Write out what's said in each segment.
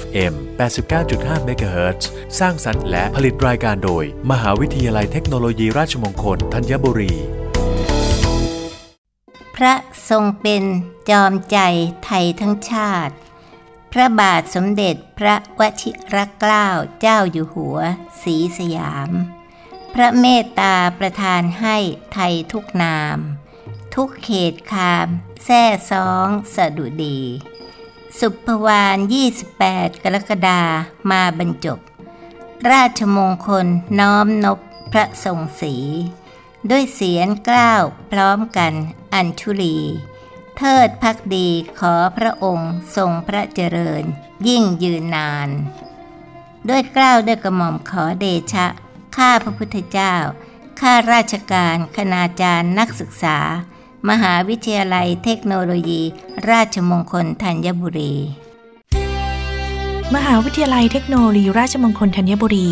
FM 89.5 MHz สร้างสรรค์และผลิตรายการโดย มหาวิทยาลัยเทคโนโลยีราชมงคลธัญบุรี พระทรงเป็นจอมใจไทยทั้งชาติ พระบาทสมเด็จพระวชิรเกล้าเจ้าอยู่หัวศรีสยาม พระเมตตาประทานให้ไทยทุกนาม ทุกเขตคาม แท่ซ้องสะดุดี สุภวาน28 กรกฎามาบรรจบ ราชมงคลน้อมนบพระทรงศีด้วยเสียงกล้าวพร้อมกันอัญชุลี เทิดพักดีขอพระองค์ทรงพระเจริญ ยิ่งยืนนาน ด้วยกล้าวด้วยกระหม่อมขอเดชะ ข้าพระพุทธเจ้า ข้าราชการคณาจารย์นักศึกษา มหาวิทยาลัยเทคโนโลยี ราชมงคลธัญบุรี มหาวิทยาลัยเทคโนโลยี ราชมงคลธัญบุรี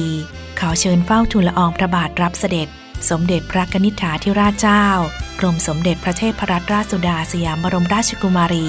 ขอเชิญเฝ้าทูลละอองพระบาทรับเสด็จ สมเด็จพระกนิษฐาธิราชเจ้า กรมสมเด็จพระเทพรัตนราชสุดาสยามบรมราชกุมารี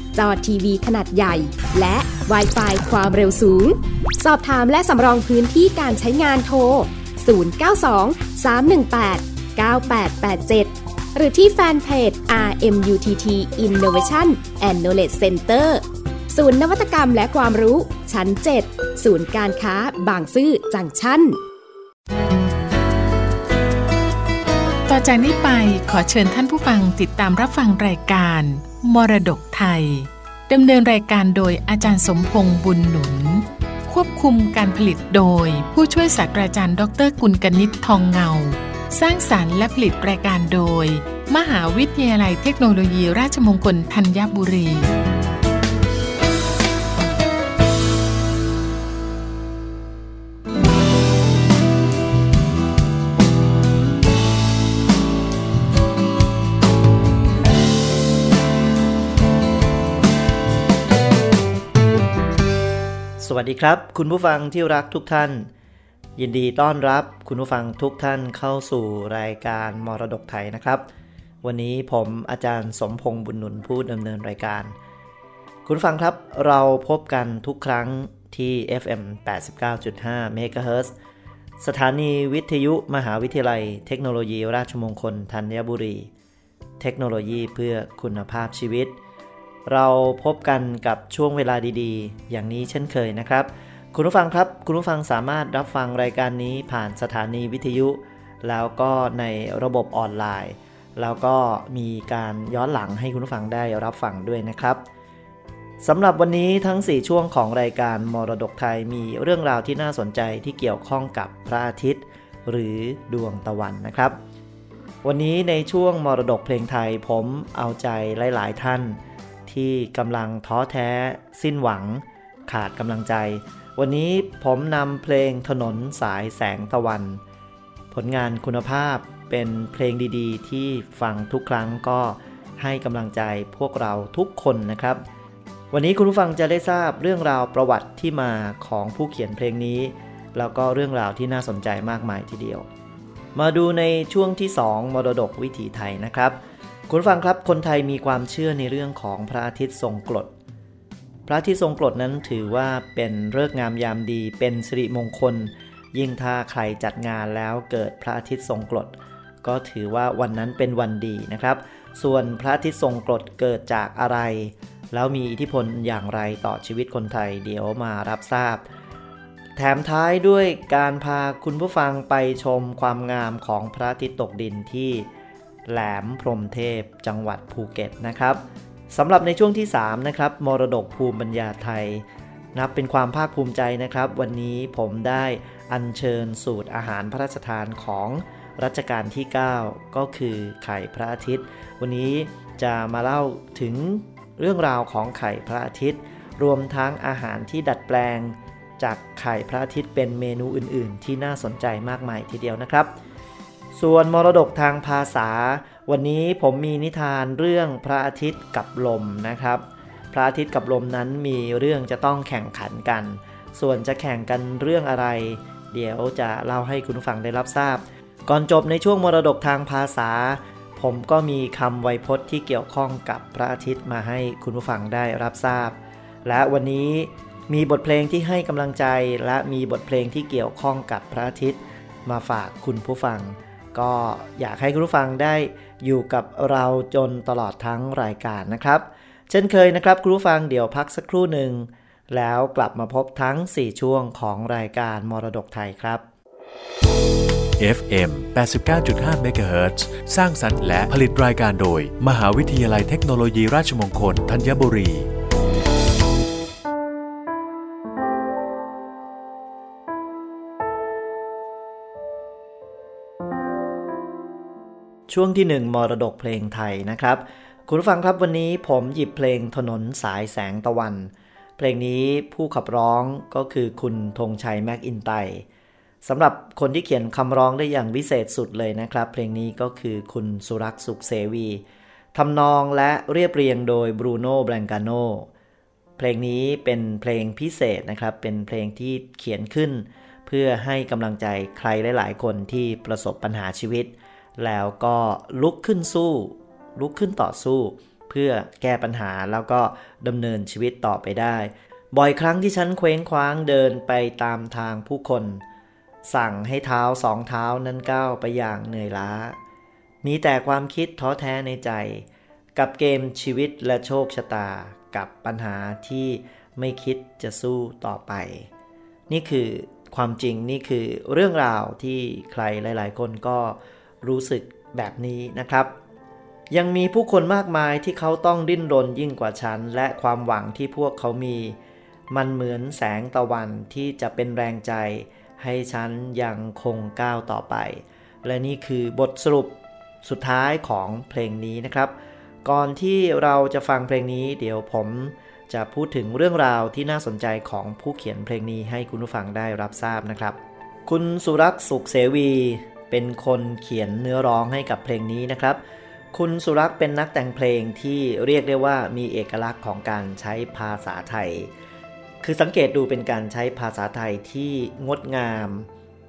จอทีวีขนาดใหญ่ และ w i ไฟความเร็วสูง สอบถามและสำรองพื้นที่การใช้งานโทร 092 318 9887 หรือที่แฟนเพจ RMUTT Innovation and Knowledge Center ศูนย์นวัตกรรมและความรู้ ชั้น 7 ศูนย์การค้าบางซื่อจังชั้น ต่อจากนี้ไปขอเชิญท่านผู้ฟังติดตามรับฟังรายการ มรดกไทยดำเนินรายการโดยอาจารย์สมพงษ์บุญหนุน ควบคุมการผลิตโดย ผู้ช่วยศาสตราจารย์ ดรกุลกนิษฐ์ทองเงา สร้างสารรค์และผลิตรายการโดย มหาวิทยาลัยเทคโนโลยีราชมงคลธัญบุรี สวัสดีครับ คุณผู้ฟังที่รักทุกท่าน ยินดีต้อนรับคุณผู้ฟังทุกท่านเข้าสู่รายการมรดกไทยนะครับ วันนี้ผมอาจารย์สมพงษ์บุญนุนผู้ดำเนินรายการ คุณผู้ฟังครับเราพบกันทุกครั้งที่ FM 89.5 MHz สถานีวิทยุมหาวิทยาลัย เทคโนโลยีราชมงคลธัญบุรี เทคโนโลยีเพื่อคุณภาพชีวิต เราพบกันกับช่วงเวลาดีๆ อย่างนี้เช่นเคยนะครับ คุณผู้ฟังครับ คุณผู้ฟังสามารถรับฟังรายการนี้ผ่านสถานีวิทยุ แล้วก็ในระบบออนไลน์ แล้วก็มีการย้อนหลังให้คุณผู้ฟังได้รับฟังด้วยนะครับสำหรับวันนี้ทั้ง 4 ช่วงของรายการมรดกไทยมีเรื่องราวที่น่าสนใจที่เกี่ยวข้องกับพระอาทิตย์ หรือดวงตะวันนะครับ วันนี้ในช่วงมรดกเพลงไทยผมเอาใจหลาย ๆ ท่าน ที่กำลังท้อแท้ สิ้นหวัง ขาดกำลังใจ วันนี้ผมนำเพลงถนนสายแสงตะวัน ผลงานคุณภาพเป็นเพลงดีๆ ที่ฟังทุกครั้งก็ให้กำลังใจพวกเราทุกคนนะครับ วันนี้คุณผู้ฟังจะได้ทราบเรื่องราวประวัติที่มาของผู้เขียนเพลงนี้ แล้วก็เรื่องราวที่น่าสนใจมากมายทีเดียว มาดูในช่วงที่ 2 มรดกวิถีไทยนะครับ คุณฟังครับคนไทยมีความเชื่อในเรื่องของพระอาทิตย์ทรงกรด พระอาทิตย์ทรงกรดนั้นถือว่าเป็นเลิกษ์งามยามดี เป็นสิริมงคล ยิ่งถ้าใครจัดงานแล้วเกิดพระอาทิตย์ทรงกรด ก็ถือว่าวันนั้นเป็นวันดีนะครับ ส่วนพระอาทิตย์ทรงกรดเกิดจากอะไร แล้วมีอิทธิพลอย่างไรต่อชีวิตคนไทยเดี๋ยวมารับทราบ แถมท้ายด้วยการพาคุณผู้ฟังไปชมความงามของพระอาทิตย์ตกดินที่ แหลมพรมเทพ จังหวัดภูเก็ตนะครับสำหรับในช่วงที่ 3 นะครับ มรดกภูมิปัญญาไทย นับเป็นความภาคภูมิใจนะครับ วันนี้ผมได้อัญเชิญสูตรอาหารพระราชทานของรัชกาลที่ 9 ก็คือไข่พระอาทิตย์ วันนี้จะมาเล่าถึงเรื่องราวของไข่พระอาทิตย์ รวมทั้งอาหารที่ดัดแปลง จากไข่พระอาทิตย์เป็นเมนูอื่น ๆ ที่น่าสนใจมากมายทีเดียวนะครับ ส่วนมรดกทางภาษา วันนี้ผมมีนิทานเรื่องพระอาทิตย์กับลมนะครับ พระอาทิตย์กับลมนั้นมีเรื่องจะต้องแข่งขันกัน ส่วนจะแข่งกันเรื่องอะไร เดี๋ยวจะเล่าให้คุณผู้ฟังได้รับทราบ ก่อนจบในช่วงมรดกทางภาษา ผมก็มีคำไวยพจน์ที่เกี่ยวข้องกับพระอาทิตย์มาให้คุณผู้ฟังได้รับทราบ และวันนี้มีบทเพลงที่ให้กำลังใจและมีบทเพลงที่เกี่ยวข้องกับพระอาทิตย์ มาฝากคุณผู้ฟัง ก็อยากให้คุณผู้ฟังได้อยู่กับเราจนตลอดทั้งรายการนะครับ เช่นเคยนะครับคุณผู้ฟังเดี๋ยวพักสักครู่หนึ่ง แล้วกลับมาพบทั้ง 4 ช่วงของรายการมรดกไทยครับ FM 89.5 MHz สร้างสรรค์และผลิตรายการโดย มหาวิทยาลัยเทคโนโลยีราชมงคลธัญบุรี ช่วงที่ 1 มรดกเพลงไทยนะครับ คุณผู้ฟังครับวันนี้ผมหยิบเพลงถนนสายแสงตะวัน เพลงนี้ผู้ขับร้องก็คือคุณธงชัยแม็กอินไตสำหรับคนที่เขียนคำร้องได้อย่างวิเศษสุดเลยนะครับ เพลงนี้ก็คือคุณสุรักษ์สุขเสวีทำนองและเรียบเรียงโดยบรูโน่แบงกาโนเพลงนี้เป็นเพลงพิเศษนะครับ เป็นเพลงที่เขียนขึ้น เพื่อให้กำลังใจใครหลาย ๆ คนที่ประสบปัญหาชีวิต แล้วก็ลุกขึ้นสู้ ลุกขึ้นต่อสู้ เพื่อแก้ปัญหาแล้วก็ดำเนินชีวิตต่อไปได้ บ่อยครั้งที่ฉันเคว้งคว้างเดินไปตามทางผู้คน สั่งให้เท้าสองเท้านั้นก้าวไปอย่างเหนื่อยล้า มีแต่ความคิดท้อแท้ในใจ กับเกมชีวิตและโชคชะตากับปัญหาที่ไม่คิดจะสู้ต่อไป นี่คือความจริงนี่คือเรื่องราวที่ใครหลาย ๆ คนก็ รู้สึกแบบนี้นะครับ ยังมีผู้คนมากมายที่เขาต้องดิ้นรนยิ่งกว่าฉัน และความหวังที่พวกเขามี มันเหมือนแสงตะวันที่จะเป็นแรงใจ ให้ฉันยังคงก้าวต่อไป และนี่คือบทสรุปสุดท้ายของเพลงนี้นะครับ ก่อนที่เราจะฟังเพลงนี้ เดี๋ยวผมจะพูดถึงเรื่องราวที่น่าสนใจของผู้เขียนเพลงนี้ให้คุณผู้ฟังได้รับทราบนะครับ คุณสุรักษ์สุขเสวี เป็นคนเขียนเนื้อร้องให้กับเพลงนี้นะครับ คุณสุรักษ์เป็นนักแต่งเพลงที่เรียกได้ว่ามีเอกลักษณ์ของการใช้ภาษาไทย คือสังเกตดูเป็นการใช้ภาษาไทยที่งดงาม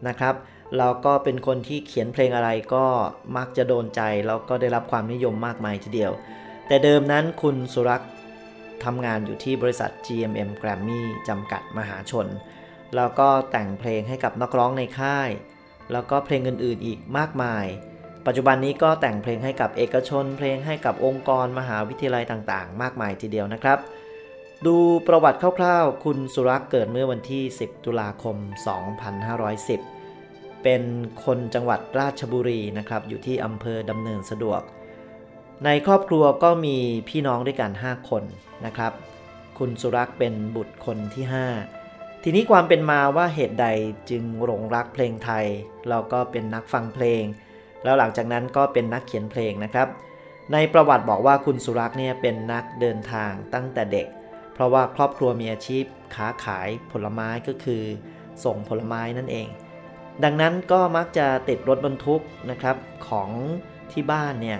นะครับแล้วก็เป็นคนที่เขียนเพลงอะไรก็มักจะโดนใจแล้วก็ได้รับความนิยมมากมายทีเดียว แต่เดิมนั้นคุณสุรักษ์ทำงานอยู่ที่บริษัท GMM Grammy จำกัดมหาชน แล้วก็แต่งเพลงให้กับนักร้องในค่าย แล้วก็เพลงอื่นๆอีกมากมาย ปัจจุบันนี้ก็แต่งเพลงให้กับเอกชน เพลงให้กับองค์กรมหาวิทยาลัยต่างๆ มากมายทีเดียวนะครับ ดูประวัติคร่าวๆ คุณสุรักษ์เกิดเมื่อวันที่ 10 ตุลาคม 2510 เป็นคนจังหวัดราชบุรีนะครับ อยู่ที่อำเภอดำเนินสะดวก ในครอบครัวก็มีพี่น้องด้วยกัน 5 คนนะครับ คุณสุรักษ์เป็นบุตรคนที่ 5 ทีนี้ความเป็นมาว่าเหตุใดจึงหลงรักเพลงไทยแล้วก็เป็นนักฟังเพลง แล้วหลังจากนั้นก็เป็นนักเขียนเพลงนะครับ ในประวัติบอกว่าคุณสุรักษ์เนี่ยเป็นนักเดินทางตั้งแต่เด็ก เพราะว่าครอบครัวมีอาชีพค้าขายผลไม้ก็คือ ส่งผลไม้นั่นเอง ดังนั้นก็มักจะติดรถบรรทุกนะครับของที่บ้านเนี่ย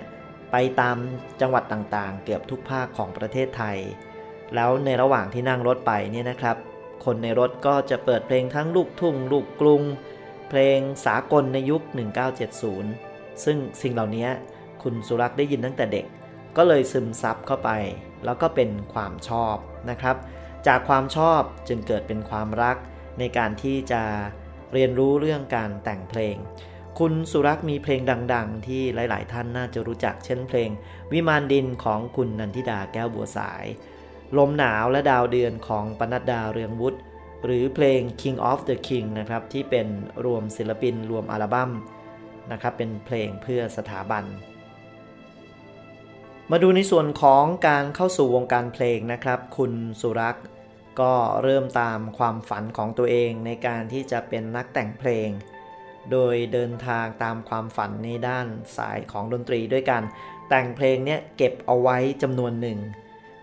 ไปตามจังหวัดต่างๆ เกือบทุกภาคของประเทศไทย แล้วในระหว่างที่นั่งรถไปเนี่ยนะครับ คนในรถก็จะเปิดเพลงทั้งลูกทุ่งลูกกรุง เพลงสากลในยุค 1970 ซึ่งสิ่งเหล่านี้คุณสุรักษ์ได้ยินตั้งแต่เด็ก ก็เลยซึมซับเข้าไป แล้วก็เป็นความชอบนะครับ จากความชอบจึงเกิดเป็นความรักในการที่จะเรียนรู้เรื่องการแต่งเพลง คุณสุรักษ์มีเพลงดัง ๆ ที่หลาย ๆ ท่านน่าจะรู้จักเช่นเพลง วิมานดินของคุณนันทิดาแก้วบัวสาย ลมหนาวและดาวเดือนของปนัดดาเรืองวุฒิหรือเพลง King of the King นะครับที่เป็นรวมศิลปินรวมอัลบั้มนะครับเป็นเพลงเพื่อสถาบัน มาดูในส่วนของการเข้าสู่วงการเพลงนะครับ คุณสุรักษ์ก็เริ่มตามความฝันของตัวเองในการที่จะเป็นนักแต่งเพลง โดยเดินทางตามความฝันในด้านสายของดนตรีด้วยกัน แต่งเพลงเนี้ยเก็บเอาไว้จำนวนหนึ่ง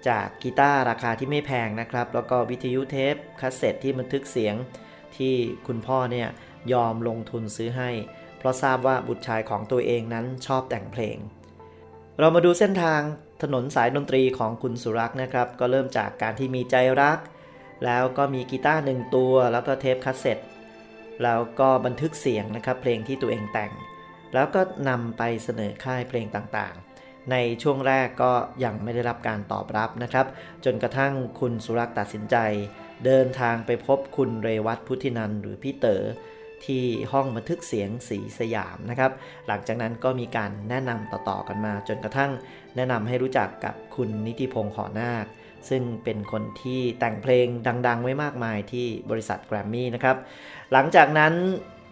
จากกีตาร์ราคาที่ไม่แพงนะครับ แล้วก็วิทยุเทปคาสเซ็ตที่บันทึกเสียงที่คุณพ่อเนี่ยยอมลงทุนซื้อให้ เพราะทราบว่าบุตรชายของตัวเองนั้นชอบแต่งเพลง เรามาดูเส้นทางถนนสายดนตรีของคุณสุรักษ์นะครับ ก็เริ่มจากการที่มีใจรัก แล้วก็มีกีตาร์หนึ่งตัว แล้วก็เทปคาสเซ็ตแล้วก็บันทึกเสียงนะครับเพลงที่ตัวเองแต่ง แล้วก็นำไปเสนอค่ายเพลงต่างๆ ในช่วงแรกก็ยังไม่ได้รับการตอบรับนะครับ จนกระทั่งคุณสุรักษ์ตัดสินใจ เดินทางไปพบคุณเรวัตพุทธินันหรือพี่เต๋อที่ห้องบันทึกเสียงสีสยามนะครับ หลังจากนั้นก็มีการแนะนำต่อๆกันมา จนกระทั่งแนะนำให้รู้จักกับคุณนิติพงษ์หอนาค ซึ่งเป็นคนที่แต่งเพลงดัง ๆ ไว้มากมายที่บริษัทแกรมมี่นะครับ หลังจากนั้น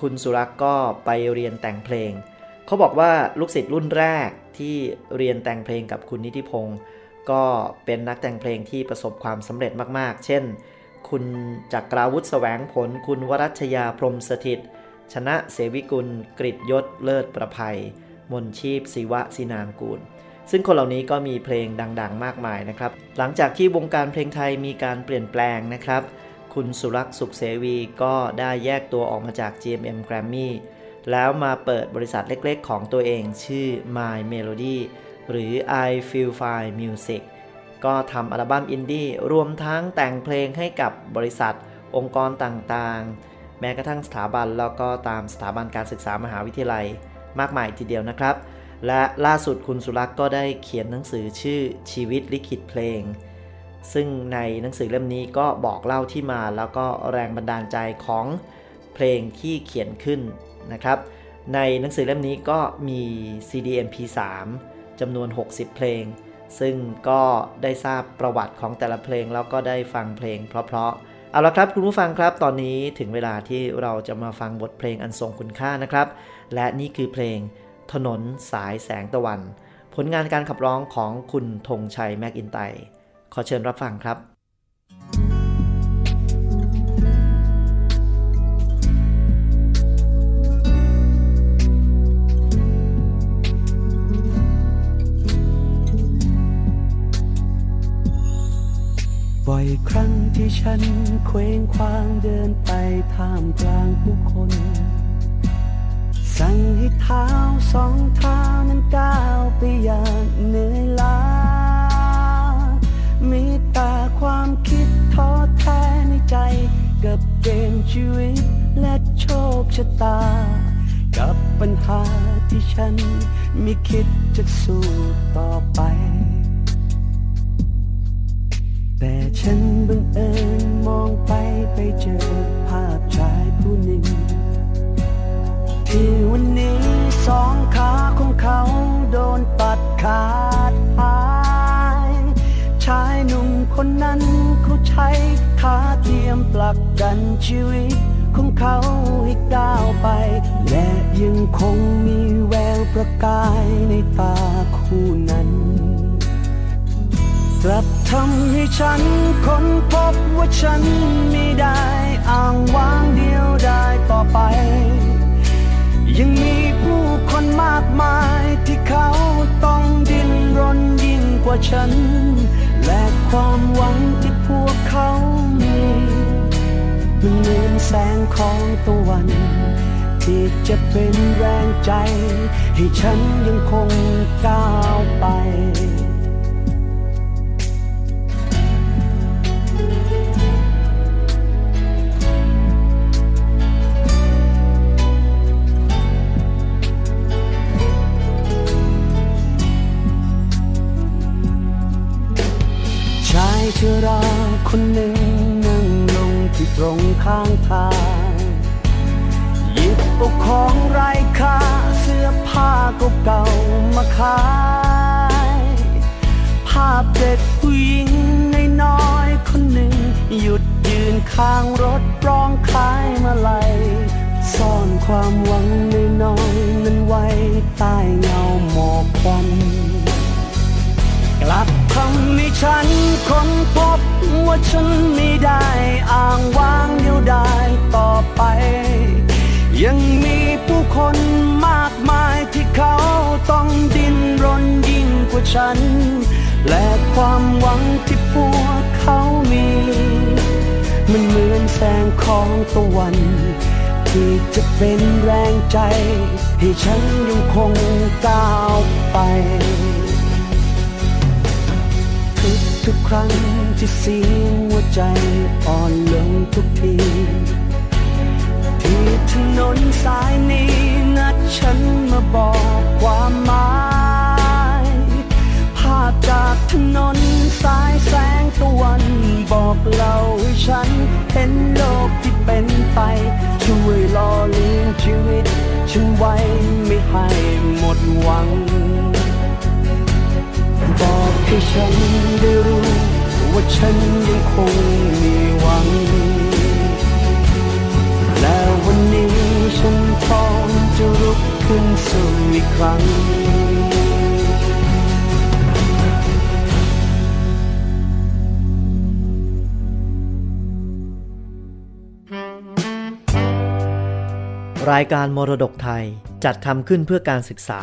คุณสุรักษ์ก็ไปเรียนแต่งเพลง เขาบอกว่าลูกศิษย์รุ่นแรกที่เรียนแต่งเพลงกับคุณนิติพงศ์ก็เป็นนักแต่งเพลงที่ประสบความสำเร็จมาก ๆ เช่น คุณจักราวุฒิแสวงผล คุณวรัชยาพรมสถิต ชนะเสวิกุล กริยศเลิศประภัย มนชีพศิวะสินางกูล ซึ่งคนเหล่านี้ก็มีเพลงดัง ๆ มากมายนะครับ หลังจากที่วงการเพลงไทยมีการเปลี่ยนแปลงนะครับ คุณสุรักษ์สุขเสวีก็ได้แยกตัวออกมาจาก GMM Grammy แล้วมาเปิดบริษัทเล็กๆ ของตัวเองชื่อ My Melody หรือ I Feel Fine Music ก็ทำอัลบั้มอินดี้รวมทั้งแต่งเพลงให้กับบริษัทองค์กรต่างๆ แม้กระทั่งสถาบันแล้วก็ตามสถาบันการศึกษามหาวิทยาลัยมากมายทีเดียวนะครับ และล่าสุดคุณสุรักษ์ก็ได้เขียนหนังสือชื่อชีวิตลิขิตเพลง ซึ่งในหนังสือเล่มนี้ก็บอกเล่าที่มาแล้วก็แรงบันดาลใจของเพลงที่เขียนขึ้น นะครับ ในหนังสือเล่มนี้ก็มี CD MP3 จำนวน 60 เพลง ซึ่งก็ได้ทราบประวัติของแต่ละเพลง แล้วก็ได้ฟังเพลงเพราะๆ เอาละครับคุณผู้ฟังครับ ตอนนี้ถึงเวลาที่เราจะมาฟังบทเพลงอันทรงคุณค่านะครับ และนี่คือเพลงถนนสายแสงตะวัน ผลงานการขับร้องของคุณธงชัยแม็กอินไต ขอเชิญรับฟังครับ ฉันเคว้งคว้างเดินไปท่ามกลางผู้คน สั่งให้เท้าสองเท้านั้นก้าวไปอย่างเหนื่อยล้า มีตาความคิดท้อแท้ในใจกับเกมชีวิตและโชคชะตา กับปัญหาที่ฉันไม่คิดจะสู้ต่อไป ฉันบังเอิญมองไปไปเจอภาพชายผู้หนึ่ง ที่วันนี้สองขาของเขาโดนตัดขาดหาย ชายหนุ่มคนนั้นเขาใช้ขาเทียมปลักดันชีวิตของเขาให้ก้าวไป และยังคงมีแววประกายในตาคู่นั้น กลับ ทำให้ฉันค้นพบว่าฉันไม่ได้อ้างว้างเดียวได้ต่อไป ยังมีผู้คนมากมายที่เขาต้องดิ้นรนยิ่งกว่าฉัน และความหวังที่พวกเขามีมันเหมือนแสงของตะวัน ที่จะเป็นแรงใจ ให้ฉันยังคงก้าวไป คนหนึ่งนั่งลงที่ตรงข้างทางหยิบเอาของไร้ค่าเสื้อผ้าเก่าๆมาขาย ภาพเด็กผู้หญิงในน้อยคนหนึ่ง หยุดยืนข้างรถร้องขายมาลัยซ่อนความหวังในน้อยนั้นไว้ใต้เงาหมอกควันกลับทำให้ฉันค้นพบ ว่าฉันไม่ได้อ้างว้างเดียวดายต่อไป ยังมีผู้คนมากมายที่เขาต้องดิ้นรนยิ่งกว่าฉัน และความหวังที่พวกเขามี มันเหมือนแสงของตะวัน ที่จะเป็นแรงใจ ให้ฉันยังคงก้าวไป ทุกครั้งที่เสียงหัวใจอ่อนลงทุกที ที่ถนนสายนี้นัดฉันมาบอกความหมายภาพจากถนนสายแสงตะวันบอกเล่าให้ฉันเห็นโลกที่เป็นไปช่วยหล่อเลี้ยงชีวิต ฉันไว้ไม่ให้หมดหวัง บอกให้ฉันได้รู้ ว่าฉันยังคงมีหวัง และวันนี้ฉันพร้อมจะลุกขึ้นสู้อีกครั้งรายการมรดกไทยจัดทำขึ้นเพื่อการศึกษา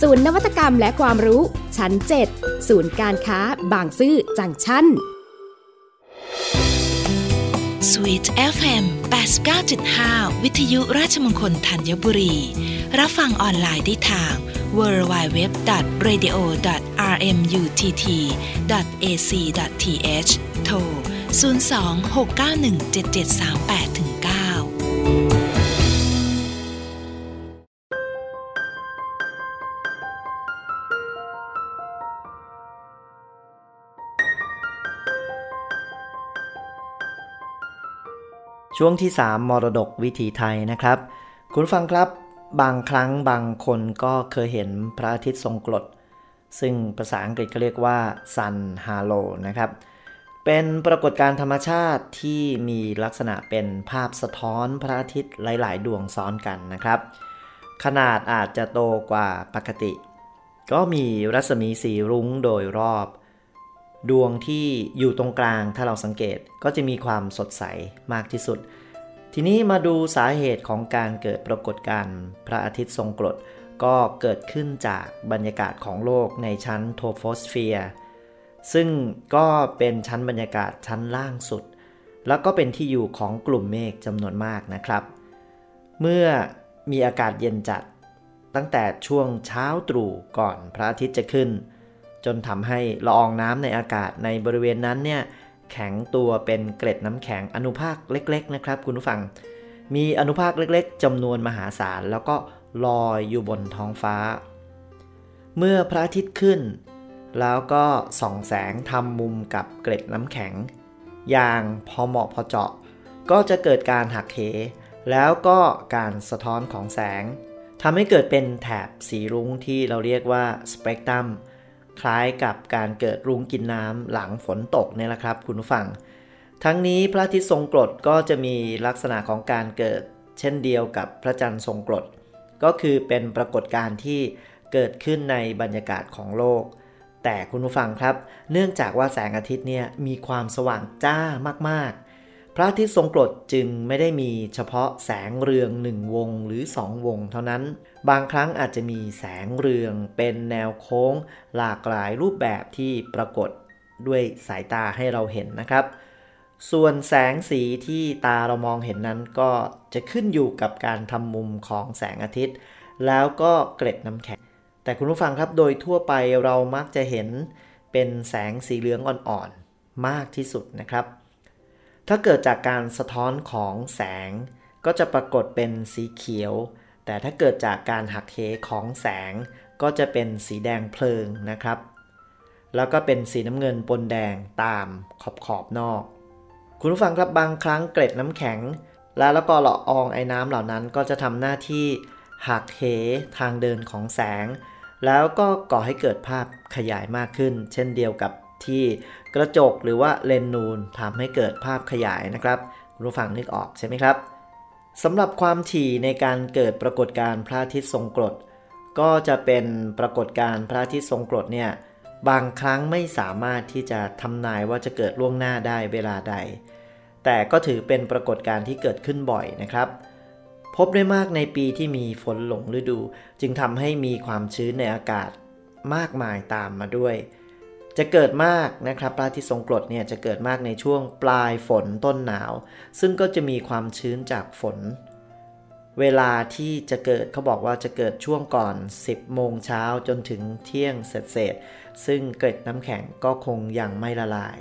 ศูนย์นวัตกรรมและความรู้ ชั้น 7 ศูนย์การค้า บางซื่อจังชั้น Sweet FM 89.5 วิทยุราชมงคลธัญบุรี รับฟังออนไลน์ได้ทาง www.radio.rmutt.ac.th โทร 02-691-7738-9 ช่วงที่ 3 มรดกวิถีไทยนะครับ คุณฟังครับบางครั้งบางคนก็เคยเห็นพระอาทิตย์ทรงกรดซึ่งภาษาอังกฤษก็เรียกว่า sun halo นะครับ เป็นปรากฏการณ์ธรรมชาติที่มีลักษณะเป็นภาพสะท้อนพระอาทิตย์หลาย ๆ ดวงซ้อนกันนะครับ ขนาดอาจจะโตกว่าปกติ ก็มีรัศมีสีรุ้งโดยรอบ ดวงที่อยู่ตรงกลางถ้าเราสังเกตก็จะมีความสดใสมากที่สุด ทีนี้มาดูสาเหตุของการเกิดปรากฏการณ์พระอาทิตย์ทรงกรดก็เกิดขึ้นจากบรรยากาศของโลกในชั้นโทโฟสเฟียร์ซึ่งก็เป็นชั้นบรรยากาศชั้นล่างสุด แล้วก็เป็นที่อยู่ของกลุ่มเมฆจำนวนมากนะครับ เมื่อมีอากาศเย็นจัด ตั้งแต่ช่วงเช้าตรู่ก่อนพระอาทิตย์จะขึ้น จนทำให้ละอองน้ำในอากาศในบริเวณนั้นเนี่ยแข็งตัวเป็นเกล็ดน้ำแข็งอนุภาคเล็กๆนะครับ คุณผู้ฟัง มีอนุภาคเล็กๆจำนวนมหาศาล แล้วก็ลอยอยู่บนท้องฟ้า เมื่อพระอาทิตย์ขึ้น แล้วก็ส่องแสงทำมุมกับเกล็ดน้ำแข็ง อย่างพอเหมาะพอเจาะ ก็จะเกิดการหักเห แล้วก็การสะท้อนของแสงทำให้เกิดเป็นแถบสีรุ้งที่เราเรียกว่าสเปกตรัม คล้ายกับการเกิดรุ้งกินน้ำหลังฝนตกเนี่ยแหละครับ คุณผู้ฟัง ทั้งนี้พระอาทิตย์ทรงกรดก็จะมีลักษณะของการเกิด เช่นเดียวกับพระจันทร์ทรงกรด ก็คือเป็นปรากฏการณ์ที่เกิดขึ้นในบรรยากาศของโลก แต่คุณผู้ฟังครับ เนื่องจากว่าแสงอาทิตย์เนี่ยมีความสว่างจ้ามากๆ พระอาทิตย์ทรงกรดจึงไม่ได้มีเฉพาะแสงเรืองหนึ่งวงหรือสองวงเท่านั้น บางครั้งอาจจะมีแสงเรืองเป็นแนวโค้ง หลากหลายรูปแบบที่ปรากฏด้วยสายตาให้เราเห็นนะครับ ส่วนแสงสีที่ตาเรามองเห็นนั้นก็จะขึ้นอยู่กับการทำมุมของแสงอาทิตย์ แล้วก็เกล็ดน้ำแข็ง แต่คุณผู้ฟังครับโดยทั่วไปเรามักจะเห็นเป็นแสงสีเหลืองอ่อนๆมากที่สุดนะครับ ถ้าเกิดจากการสะท้อนของแสง ก็จะปรากฏเป็นสีเขียว แต่ถ้าเกิดจากการหักเหของแสง ก็จะเป็นสีแดงเพลิงนะครับ แล้วก็เป็นสีน้ำเงินปนแดงตามขอบขอบนอก คุณผู้ฟังครับบางครั้งเกล็ดน้ำแข็ง แล้วแล้วก็ละอองไอ้น้ำเหล่านั้นก็จะทำหน้าที่หักเหทางเดินของแสง แล้วก็ก่อให้เกิดภาพขยายมากขึ้น เช่นเดียวกับที่ กระจกหรือว่าเลนนูนทำให้เกิดภาพขยายนะครับรู้ฟังนึกออกใช่ไหมครับสำหรับความถี่ในการเกิดปรากฏการณ์พระอาทิตย์ทรงกรด ก็จะเป็นปรากฏการณ์พระอาทิตย์ทรงกรดเนี่ยบางครั้งไม่สามารถที่จะทำนายว่าจะเกิดล่วงหน้าได้เวลาใด แต่ก็ถือเป็นปรากฏการณ์ที่เกิดขึ้นบ่อยนะครับ พบได้มากในปีที่มีฝนหลงฤดู จึงทำให้มีความชื้นในอากาศมากมายตามมาด้วย จะเกิดมากนะครับปลาที่ทรงกรดเนี่ยจะเกิดมากในช่วงปลายฝนต้นหนาว ซึ่งก็จะมีความชื้นจากฝน เวลาที่จะเกิดเขาบอกว่าจะเกิดช่วงก่อน 10 โมงเช้าจนถึงเที่ยงเศษซึ่งเกล็ดน้ำแข็งก็คงยังไม่ละลาย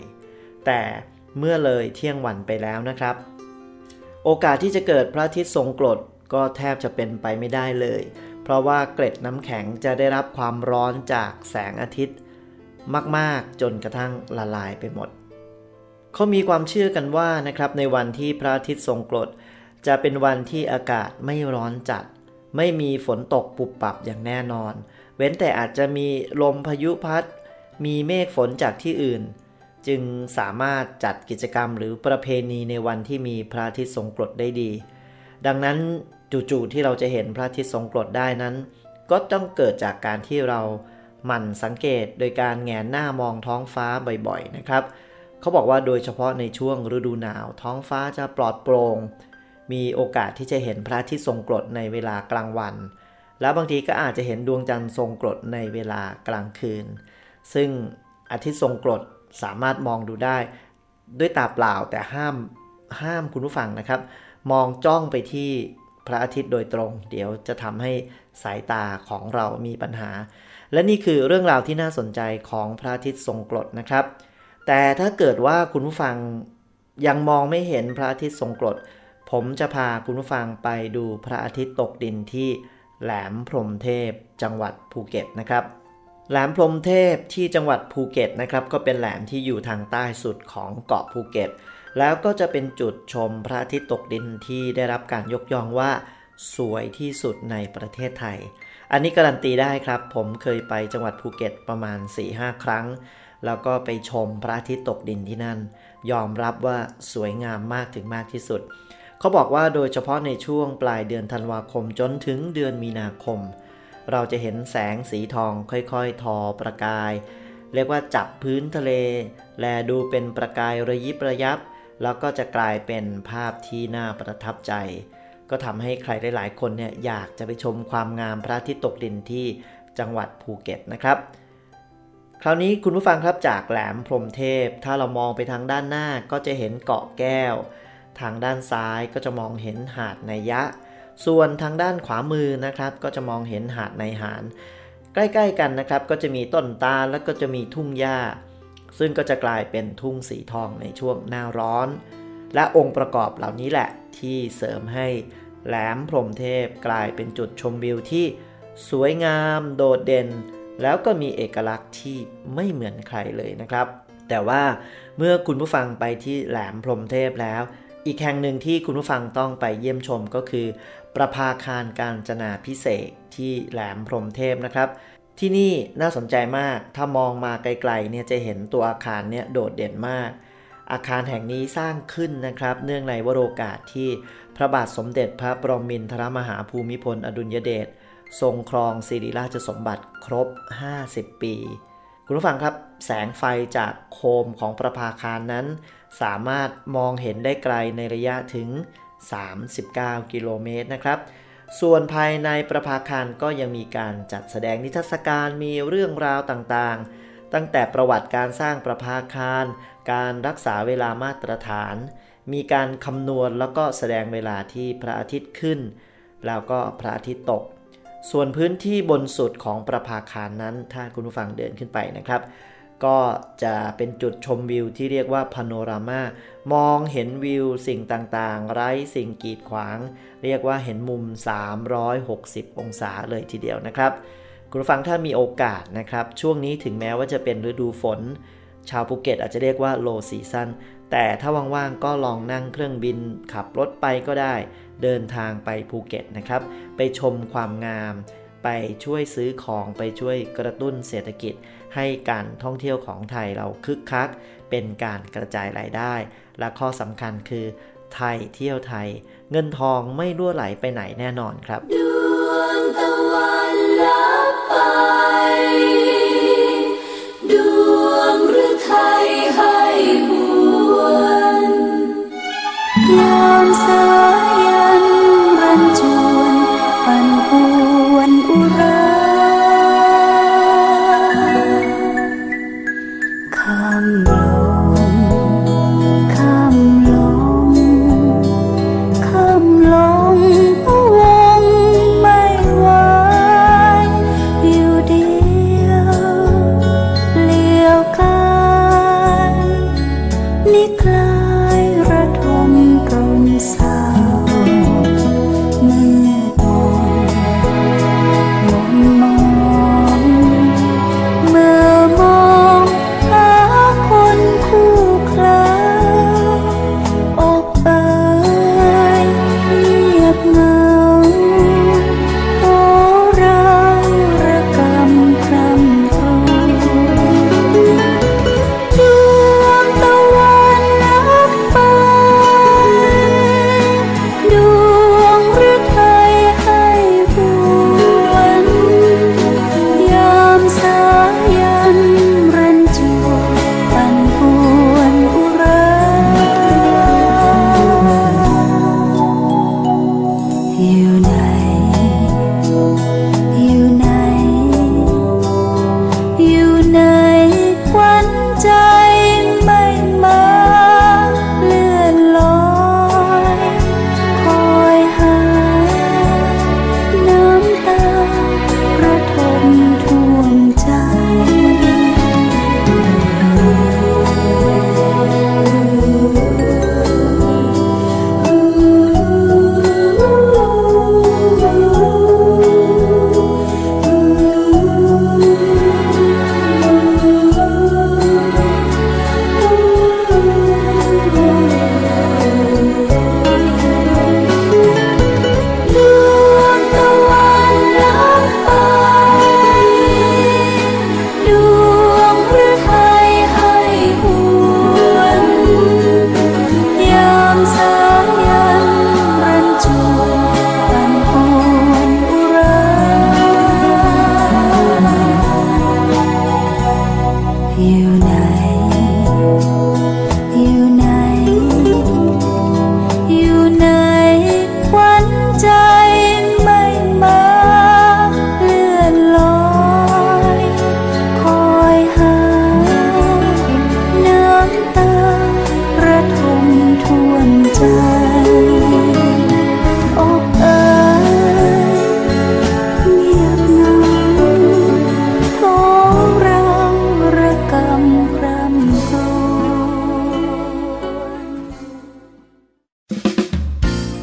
แต่เมื่อเลยเที่ยงวันไปแล้วนะครับ โอกาสที่จะเกิดพระอาทิตย์ทรงกรดก็แทบจะเป็นไปไม่ได้เลย เพราะว่าเกล็ดน้ำแข็งจะได้รับความร้อนจากแสงอาทิตย์ มากๆ จนกระทั่งละลายไปหมด เขามีความเชื่อกันว่านะครับในวันที่พระอาทิตย์ทรงกรด จะเป็นวันที่อากาศไม่ร้อนจัด ไม่มีฝนตกปุบปับอย่างแน่นอน เว้นแต่อาจจะมีลมพายุพัด มีเมฆฝนจากที่อื่น จึงสามารถจัดกิจกรรมหรือประเพณีในวันที่มีพระอาทิตย์ทรงกรดได้ดี ดังนั้นจู่ๆที่เราจะเห็นพระอาทิตย์ทรงกรดได้นั้น ก็ต้องเกิดจากการที่เรา หมั่นสังเกตโดยการแงนหน้ามองท้องฟ้าบ่อยๆนะครับ เขาบอกว่าโดยเฉพาะในช่วงฤดูหนาว ท้องฟ้าจะปลอดโปรง่ง มีโอกาสที่จะเห็นพระอาทิตย์ทรงกรดในเวลากลางวัน แล้วบางทีก็อาจจะเห็นดวงจันทร์ทรงกรดในเวลากลางคืน ซึ่งอาทิตย์ทรงกรดสามารถมองดูได้ ด้วยตาเปล่าแต่ห้ามห้ามคุณผู้ฟังนะครับ มองจ้องไปที่พระอาทิตย์โดยตรง เดี๋ยวจะทำให้สายตาของเรามีปัญหา และนี่คือเรื่องราวที่น่าสนใจของพระอาทิตย์ทรงกรดนะครับ แต่ถ้าเกิดว่าคุณผู้ฟังยังมองไม่เห็นพระอาทิตย์ทรงกรดผมจะพาคุณผู้ฟังไปดูพระอาทิตย์ตกดินที่แหลมพรหมเทพจังหวัดภูเก็ตนะครับ แหลมพรหมเทพที่จังหวัดภูเก็ตนะครับ ก็เป็นแหลมที่อยู่ทางใต้สุดของเกาะภูเก็ต แล้วก็จะเป็นจุดชมพระอาทิตย์ตกดินที่ได้รับการยกย่องว่า สวยที่สุดในประเทศไทย อันนี้การันตีได้ครับ ผมเคยไปจังหวัดภูเก็ตประมาณ 4-5 ครั้ง แล้วก็ไปชมพระอาทิตย์ตกดินที่นั่น ยอมรับว่าสวยงามมากถึงมากที่สุด เขาบอกว่าโดยเฉพาะในช่วงปลายเดือนธันวาคมจนถึงเดือนมีนาคม เราจะเห็นแสงสีทองค่อยๆ ทอประกาย เรียกว่าจับพื้นทะเล แลดูเป็นประกายระยิบระยับ แล้วก็จะกลายเป็นภาพที่น่าประทับใจ ก็ทำให้ใครหลายๆ คนเนี่ยอยากจะไปชมความงามพระอาทิตย์ตกดินที่จังหวัดภูเก็ตนะครับ คราวนี้คุณผู้ฟังครับจากแหลมพรมเทพ ถ้าเรามองไปทางด้านหน้าก็จะเห็นเกาะแก้ว ทางด้านซ้ายก็จะมองเห็นหาดนยะ ส่วนทางด้านขวามือนะครับก็จะมองเห็นหาดในหานใกล้ๆกันนะครับก็จะมีต้นตาลแล้วก็จะมีทุ่งหญ้า ซึ่งก็จะกลายเป็นทุ่งสีทองในช่วงหน้าร้อน และองค์ประกอบเหล่านี้แหละ ที่เสริมให้แหลมพรหมเทพกลายเป็นจุดชมวิวที่สวยงามโดดเด่น แล้วก็มีเอกลักษณ์ที่ไม่เหมือนใครเลยนะครับ แต่ว่าเมื่อคุณผู้ฟังไปที่แหลมพรหมเทพแล้ว อีกแห่งหนึ่งที่คุณผู้ฟังต้องไปเยี่ยมชมก็คือ ประภาคารการจนาพิเศษที่แหลมพรหมเทพนะครับที่นี่น่าสนใจมาก ถ้ามองมาไกลๆเนี่ยจะเห็นตัวอาคารเนี่ยโดดเด่นมาก อาคารแห่งนี้สร้างขึ้นนะครับ เนื่องในวโรกาสที่พระบาทสมเด็จพระปรมินทรมหาภูมิพล อดุลยเดชทรงครองสิริราชสมบัติครบ 50 ปี คุณผู้ฟังครับ แสงไฟจากโคมของประภาคารนั้น สามารถมองเห็นได้ไกลในระยะถึง 39 กิโลเมตรนะครับ ส่วนภายในประภาคารก็ยังมีการจัดแสดงนิทรรศการมีเรื่องราวต่างๆ ตั้งแต่ประวัติการสร้างประภาคาร การรักษาเวลามาตรฐาน มีการคำนวณแล้วก็แสดงเวลาที่พระอาทิตย์ขึ้น แล้วก็พระอาทิตย์ตก ส่วนพื้นที่บนสุดของประภาคารนั้น ถ้าคุณผู้ฟังเดินขึ้นไปนะครับ ก็จะเป็นจุดชมวิวที่เรียกว่าพาโนรามามองเห็นวิวสิ่งต่างๆ ไร้สิ่งกีดขวาง เรียกว่าเห็นมุม 360 องศาเลยทีเดียวนะครับ คุณผู้ฟังถ้ามีโอกาสนะครับ ช่วงนี้ถึงแม้ว่าจะเป็นฤดูฝน ชาวภูเก็ตอาจจะเรียกว่า low season แต่ถ้าว่างๆก็ลองนั่งเครื่องบินขับรถไปก็ได้ เดินทางไปภูเก็ตนะครับ ไปชมความงาม ไปช่วยซื้อของไปช่วยกระตุ้นเศรษฐกิจ ให้การท่องเที่ยวของไทยเราคึกคัก เป็นการกระจายรายได้ และข้อสำคัญคือ ไทยเที่ยวไทย เงินทองไม่รั่วไหลไปไหนแน่นอนครับดวงตะวันลับไป หรือไทยให้หว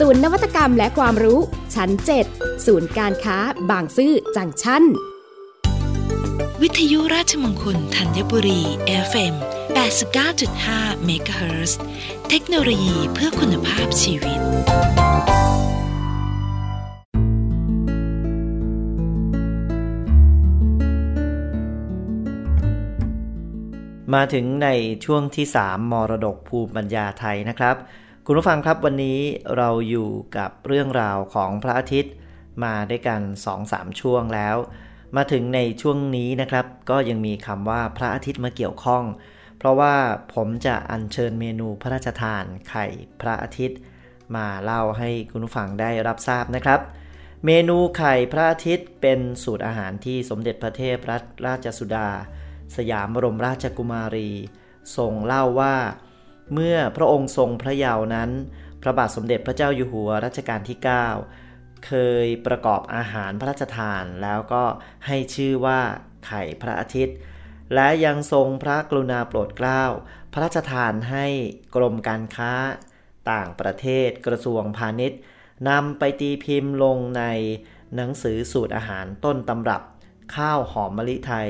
ศูนย์นวัตกรรมและความรู้ชั้น7ศูนย์การค้าบางซื่อจังชั้น วิทยุราชมงคลธัญบุรี FM 89.5 MHz เทคโนโลยีเพื่อคุณภาพชีวิต มาถึงในช่วงที่ 3 มรดกภูมิปัญญาไทยนะครับ คุณผู้ฟังครับวันนี้เราอยู่กับเรื่องราวของพระอาทิตย์มาด้วยกัน 2-3 ช่วงแล้ว มาถึงในช่วงนี้นะครับ ก็ยังมีคำว่าพระอาทิตย์มาเกี่ยวข้อง เพราะว่าผมจะอัญเชิญเมนูพระราชทานไข่พระอาทิตย์ มาเล่าให้คุณผู้ฟังได้รับทราบนะครับ เมนูไข่พระอาทิตย์เป็นสูตรอาหารที่สมเด็จพระเทพรัตนราชสุดา สยามบรมราชกุมารีทรงเล่าว่า เมื่อพระองค์ทรงพระเยาว์นั้น พระบาทสมเด็จพระเจ้าอยู่หัวรัชกาลที่ 9 เคยประกอบอาหารพระราชทานแล้วก็ให้ชื่อว่าไข่พระอาทิตย์ และยังทรงพระกรุณาโปรดเกล้า พระราชทานให้กรมการค้า ต่างประเทศกระทรวงพาณิชย์นำไปตีพิมพ์ลงในหนังสือสูตรอาหารต้นตำรับ ข้าวหอมมะลิไทย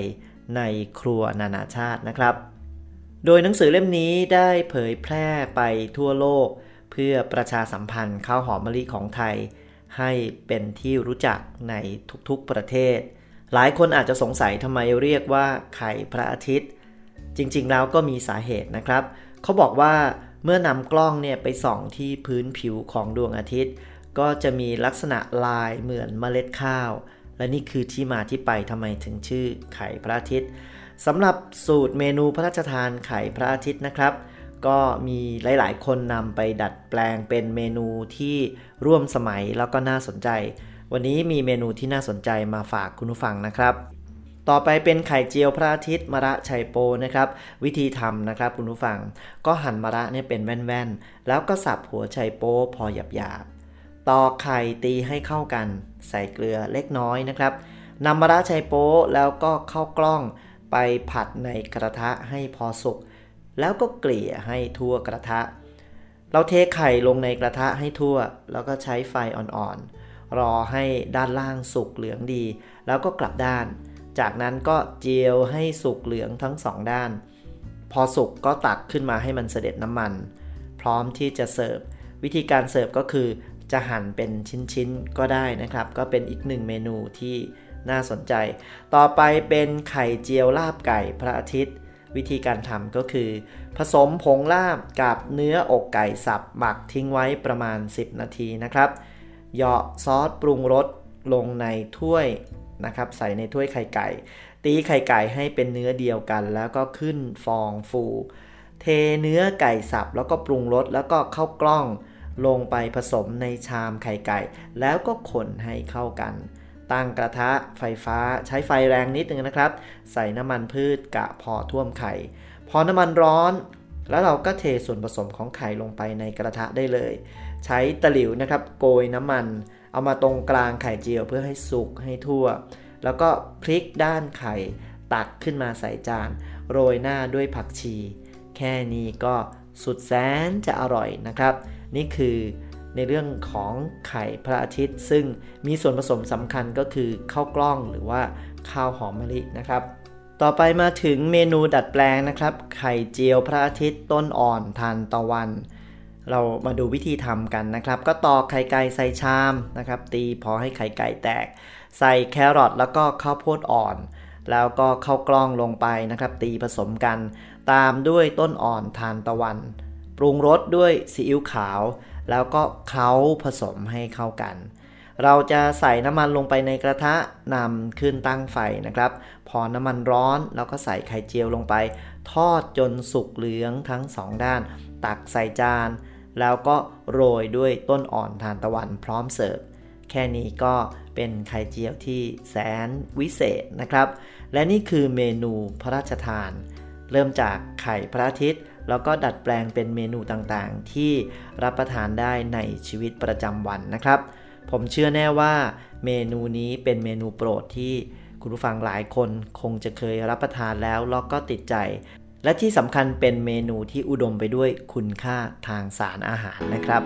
ในครัวนานาชาตินะครับ โดยหนังสือเล่มนี้ได้เผยแพร่ไปทั่วโลก เพื่อประชาสัมพันธ์ข้าวหอมมะลิของไทย ให้เป็นที่รู้จักในทุกๆประเทศ หลายคนอาจจะสงสัยทำไมเรียกว่าไข่พระอาทิตย์ จริงๆแล้วก็มีสาเหตุนะครับ เขาบอกว่าเมื่อนำกล้องเนี่ยไปส่องที่พื้นผิวของดวงอาทิตย์ ก็จะมีลักษณะลายเหมือนเมล็ดข้าว และนี่คือที่มาที่ไปทำไมถึงชื่อไข่พระอาทิตย์ สำหรับสูตรเมนูพระราชทานไข่พระอาทิตย์นะครับ ก็มีหลาย ๆ คนนำไปดัดแปลงเป็นเมนูที่ร่วมสมัยแล้วก็น่าสนใจ วันนี้มีเมนูที่น่าสนใจมาฝากคุณผู้ฟังนะครับ ต่อไปเป็นไข่เจียวพระอาทิตย์มะระชัยโปนะครับ วิธีทำนะครับคุณผู้ฟัง ก็หั่นมะระเนี่ยเป็นแว่นๆ แล้วก็สับหัวชัยโปพอหยาบๆตอกไข่ตีให้เข้ากัน ใส่เกลือเล็กน้อยนะครับนำมะระชัยโปแล้วก็เข้ากล้อง ไปผัดในกระทะให้พอสุก แล้วก็เกลี่ยให้ทั่วกระทะ เราเทไข่ลงในกระทะให้ทั่ว แล้วก็ใช้ไฟอ่อนๆ รอให้ด้านล่างสุกเหลืองดี แล้วก็กลับด้าน จากนั้นก็เจียวให้สุกเหลืองทั้งสองด้าน พอสุกก็ตักขึ้นมาให้มันเสด็จน้ำมัน พร้อมที่จะเสิร์ฟ วิธีการเสิร์ฟก็คือจะหั่นเป็นชิ้นๆ ก็ได้นะครับ ก็เป็นอีกหนึ่งเมนูที่ น่าสนใจ ต่อไปเป็นไข่เจียวลาบไก่พระอาทิตย์ วิธีการทำก็คือ ผสมผงลาบกับเนื้ออกไก่สับหมักทิ้งไว้ประมาณ 10 นาทีนะครับเหยาะซอสปรุงรสลงในถ้วยนะครับใส่ในถ้วยไข่ไก่ ตีไข่ไก่ให้เป็นเนื้อเดียวกัน แล้วก็ขึ้นฟองฟู เทเนื้อไก่สับแล้วก็ปรุงรสแล้วก็เข้ากล้องลงไปผสมในชามไข่ไก่ แล้วก็คนให้เข้ากัน ตั้งกระทะไฟฟ้าใช้ไฟแรงนิดนึงนะครับ ใส่น้ำมันพืชกะพอท่วมไข่ พอน้ำมันร้อน แล้วเราก็เทส่วนผสมของไข่ลงไปในกระทะได้เลย ใช้ตะหลิวนะครับโกยน้ำมัน เอามาตรงกลางไข่เจียวเพื่อให้สุกให้ทั่ว แล้วก็พลิกด้านไข่ ตักขึ้นมาใส่จาน โรยหน้าด้วยผักชี แค่นี้ก็สุดแสนจะอร่อยนะครับ นี่คือ ในเรื่องของไข่พระอาทิตย์ ซึ่งมีส่วนผสมสำคัญก็คือข้าวกล้องหรือว่าข้าวหอมมะลินะครับ ต่อไปมาถึงเมนูดัดแปลงนะครับ ไข่เจียวพระอาทิตย์ต้นอ่อนทานตะวัน เรามาดูวิธีทำกันนะครับ ก็ตอกไข่ไก่ใส่ชามนะครับ ตีพอให้ไข่ไก่แตก ใส่แครอทแล้วก็ข้าวโพดอ่อนแล้วก็ข้าวกล้องลงไปนะครับ ตีผสมกัน ตามด้วยต้นอ่อนทานตะวัน ปรุงรสด้วยซีอิ๊วขาว แล้วก็เคล้าผสมให้เข้ากัน เราจะใส่น้ำมันลงไปในกระทะนำขึ้นตั้งไฟนะครับ พอน้ำมันร้อนแล้วก็ใส่ไข่เจียวลงไป ทอดจนสุกเหลืองทั้งสองด้าน ตักใส่จาน แล้วก็โรยด้วยต้นอ่อนทานตะวันพร้อมเสิร์ฟแค่นี้ก็เป็นไข่เจียวที่แสนวิเศษนะครับ และนี่คือเมนูพระราชทาน เริ่มจากไข่พระอาทิตย์ แล้วก็ดัดแปลงเป็นเมนูต่างๆ ที่รับประทานได้ในชีวิตประจำวันนะครับ ผมเชื่อแน่ว่าเมนูนี้เป็นเมนูโปรดที่คุณผู้ฟังหลายคนคงจะเคยรับประทานแล้วแล้วก็ติดใจ และที่สำคัญเป็นเมนูที่อุดมไปด้วยคุณค่าทางสารอาหารนะครับ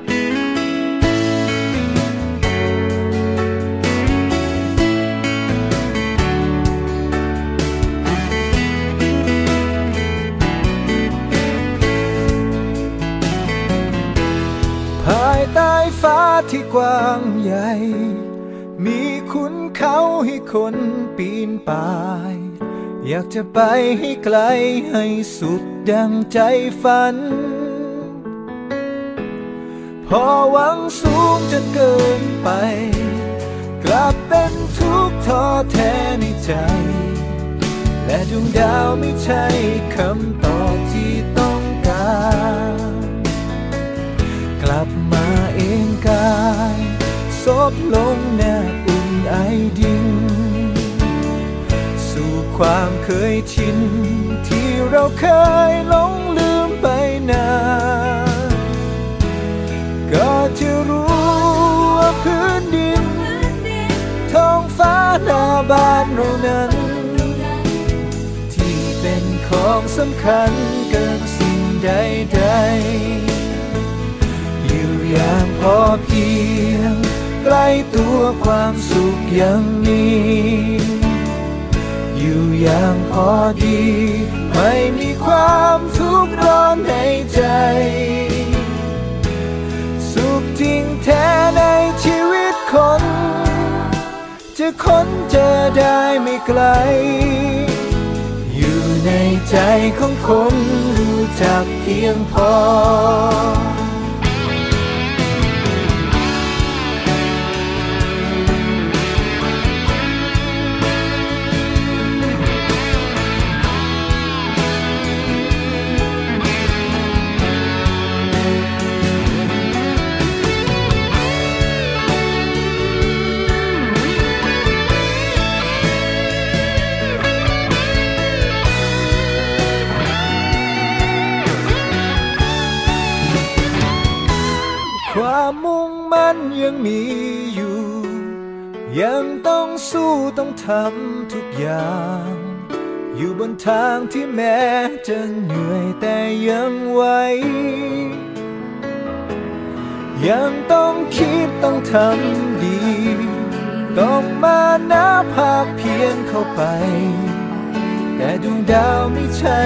ที่กว้างใหญ่ มีคุณเขาให้คนปีนป่าย อยากจะไปให้ไกลให้สุดดังใจฝัน พอหวังสูงจนเกินไป กลับเป็นทุกข์ท้อแท้ในใจและดวงดาวไม่ใช่คำตอบที่ต้องการ กายซบลงแนบอุ่นไอดิน สู่ความเคยชิน ที่เราเคยหลงลืมไปนานก็จะรู้ว่าพื้นดินท้องฟ้าหน้าบ้านเรานั้น ที่เป็นของสำคัญเกินสิ่งใดๆ อย่างพอเพียง ใกล้ตัวความสุขยังมีอยู่อย่างพอดี ไม่มีความทุกข์ร้อนในใจ สุขจริงแท้ในชีวิตคน จะค้นเจอได้ไม่ไกล อยู่ในใจของคนรู้จักเพียงพอันยังมีอยู่ ยังต้องสู้ต้องทำทุกอย่าง อยู่บนทางที่แม้จะเหนื่อยแต่ยังไหวยังต้องคิดต้องทำดี ต้องมานับภาคเพียนเข้าไป แต่ดวงดาวไม่ใช่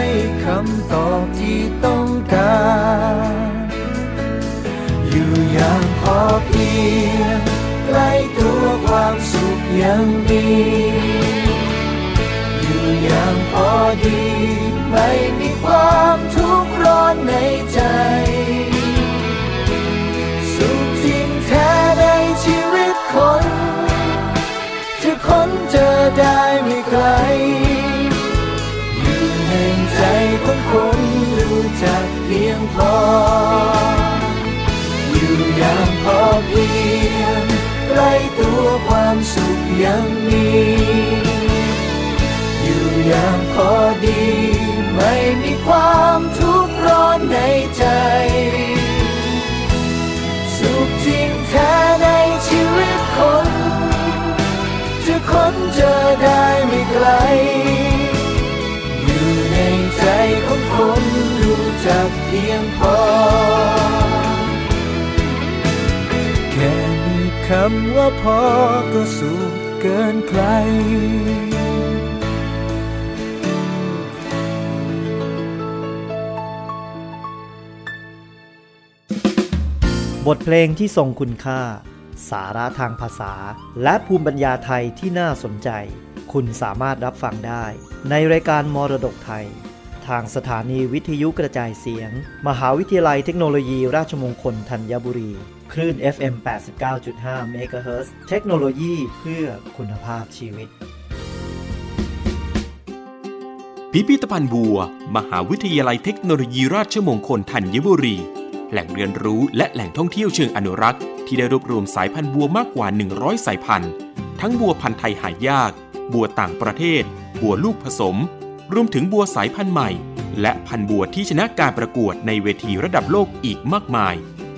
คำตอบที่ต้องการ อยู่อย่างพอเพียงใกล้ตัวความสุขยังมี อยู่อย่างพอดี ไม่มีความทุกข์ร้อนในใจ สุขจริงแท้ในชีวิตคนจะค้นเจอได้ไม่ไกล อยู่ในใจของคนรู้จักเพียงพอ ยังมีอยู่อย่างพอดี ไม่มีความทุกข์ร้อนในใจ สุขจริงแท้ในชีวิตคน จะค้นเจอได้ไม่ไกล อยู่ในใจของคนรู้จักเพียงพอ แค่มีคำว่าพอก็สุข เกินใคร บทเพลงที่ทรงคุณค่า สาระทางภาษา และภูมิปัญญาไทยที่น่าสนใจ คุณสามารถรับฟังได้ ในรายการมรดกไทย ทางสถานีวิทยุกระจายเสียง มหาวิทยาลัยเทคโนโลยีราชมงคลธัญบุรี คลื่น FM 89.5 MHz เทคโนโลยีเพื่อคุณภาพชีวิต พิพิธภัณฑ์บัว มหาวิทยาลัยเทคโนโลยีราชมงคลธัญบุรี แหล่งเรียนรู้และแหล่งท่องเที่ยวเชิงอนุรักษ์ ที่ได้รวบรวมสายพันธุ์บัวมากกว่า 100 สายพันธุ์ ทั้งบัวพันธุ์ไทยหายาก บัวต่างประเทศ บัวลูกผสม รวมถึงบัวสายพันธุ์ใหม่ และพันธุ์บัวที่ชนะการประกวดในเวทีระดับโลกอีกมากมาย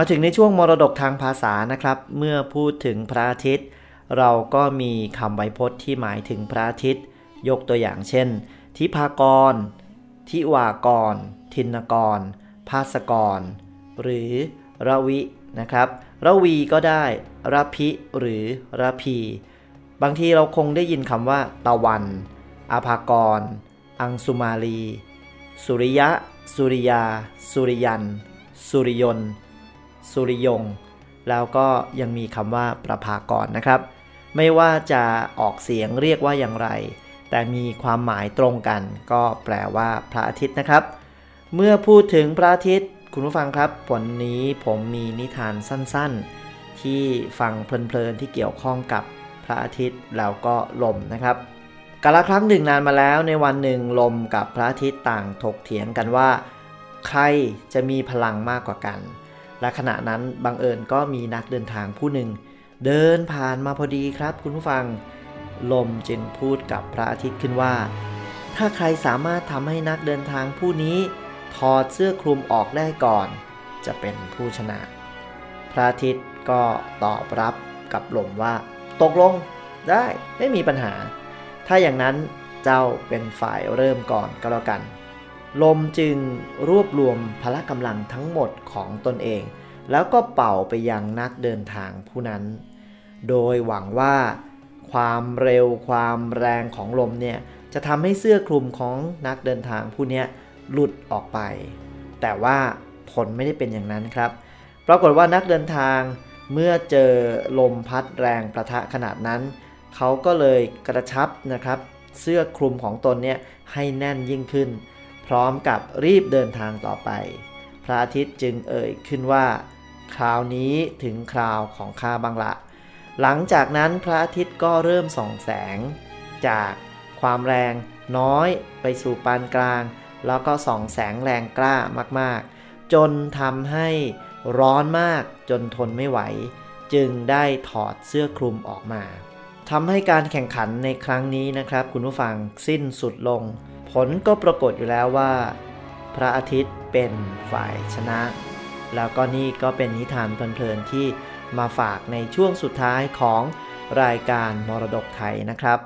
มาถึงในช่วงมรดกทางภาษานะครับ เมื่อพูดถึงพระอาทิตย์ เราก็มีคำไวยพจน์ที่หมายถึงพระอาทิตย์ ยกตัวอย่างเช่น ทิพากร ทิวากร ทินกร ภาสกร หรือระวินะครับระวีก็ได้ระพิหรือระพี บางทีเราคงได้ยินคำว่า ตะวัน อาภากร อังสุมาลี สุริยะ สุริยา สุริยัน สุริยนต์ สุริยง แล้วก็ยังมีคำว่าประภากรนะครับ ไม่ว่าจะออกเสียงเรียกว่าอย่างไร แต่มีความหมายตรงกัน ก็แปลว่าพระอาทิตย์นะครับ เมื่อพูดถึงพระอาทิตย์คุณผู้ฟังครับวันนี้ผมมีนิทานสั้นๆ ที่ฟังเพลินๆที่เกี่ยวข้องกับพระอาทิตย์แล้วก็ลมนะครับกาลครั้งหนึ่งนานมาแล้วในวันหนึ่งลมกับพระอาทิตย์ต่างถกเถียงกันว่า ใครจะมีพลังมากกว่ากัน และขณะนั้นบังเอิญก็มีนักเดินทางผู้หนึ่ง เดินผ่านมาพอดีครับคุณผู้ฟัง ลมจึงพูดกับพระอาทิตย์ขึ้นว่า ถ้าใครสามารถทำให้นักเดินทางผู้นี้ ถอดเสื้อคลุมออกได้ก่อน จะเป็นผู้ชนะ พระอาทิตย์ก็ตอบรับกับลมว่า ตกลงได้ไม่มีปัญหา ถ้าอย่างนั้นเจ้าเป็นฝ่ายเริ่มก่อนก็แล้วกัน ลมจึงรวบรวมพละกำลังทั้งหมดของตนเอง แล้วก็เป่าไปยังนักเดินทางผู้นั้น โดยหวังว่า ความเร็วความแรงของลมเนี่ยจะทำให้เสื้อคลุมของนักเดินทางผู้นี้หลุดออกไป แต่ว่าผลไม่ได้เป็นอย่างนั้นครับ ปรากฏว่านักเดินทางเมื่อเจอลมพัดแรงประทะขนาดนั้น เขาก็เลยกระชับนะครับ เสื้อคลุมของตนเนี่ยให้แน่นยิ่งขึ้น พร้อมกับรีบเดินทางต่อไป พระอาทิตย์จึงเอ่ยขึ้นว่า คราวนี้ถึงคราวของข้าบังละ หลังจากนั้นพระอาทิตย์ก็เริ่มส่องแสง จากความแรงน้อยไปสู่ปานกลาง แล้วก็ส่องแสงแรงกล้ามากๆ จนทำให้ร้อนมากจนทนไม่ไหว จึงได้ถอดเสื้อคลุมออกมา ทำให้การแข่งขันในครั้งนี้นะครับ คุณผู้ฟังสิ้นสุดลง ผลก็ปรากฏอยู่แล้วว่า พระอาทิตย์เป็นฝ่ายชนะ แล้วก็นี่ก็เป็นนิทานเพลินๆที่มาฝากในช่วงสุดท้ายของรายการมรดกไทยนะครับ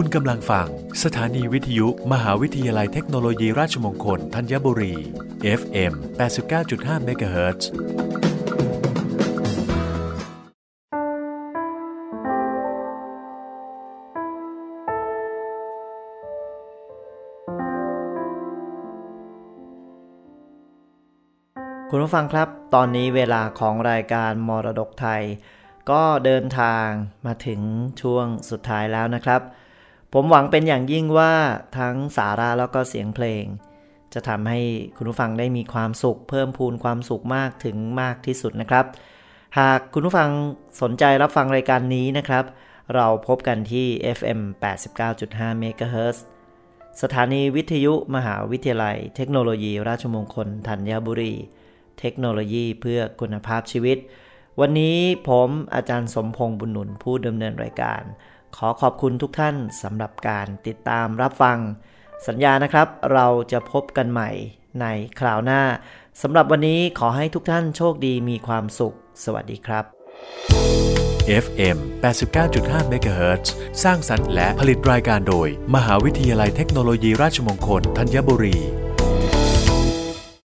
คุณกำลังฟัง สถานีวิทยุ มหาวิทยาลัยเทคโนโลยีราชมงคลธัญบุรี FM 89.5 MHz คุณผู้ฟังครับ ตอนนี้เวลาของรายการมรดกไทย ก็เดินทางมาถึงช่วงสุดท้ายแล้วนะครับ ผมหวังเป็นอย่างยิ่งว่าทั้งสาระแล้วก็เสียงเพลง จะทำให้คุณผู้ฟังได้มีความสุข เพิ่มพูนความสุขมากถึงมากที่สุดนะครับ หากคุณผู้ฟังสนใจรับฟังรายการนี้นะครับ เราพบกันที่ FM 89.5 MHz สถานีวิทยุมหาวิทยาลัย เทคโนโลยีราชมงคลธัญบุรี เทคโนโลยีเพื่อคุณภาพชีวิต วันนี้ผมอาจารย์สมพงษ์บุญหนุนผู้ดำเนินรายการ ขอขอบคุณทุกท่านสำหรับการติดตามรับฟัง สัญญานะครับ เราจะพบกันใหม่ในคราวหน้าสำหรับวันนี้ขอให้ทุกท่านโชคดีมีความสุข สวัสดีครับ FM 89.5 MHz สร้างสรรค์และผลิตรายการโดย มหาวิทยาลัยเทคโนโลยีราชมงคลธัญบุรี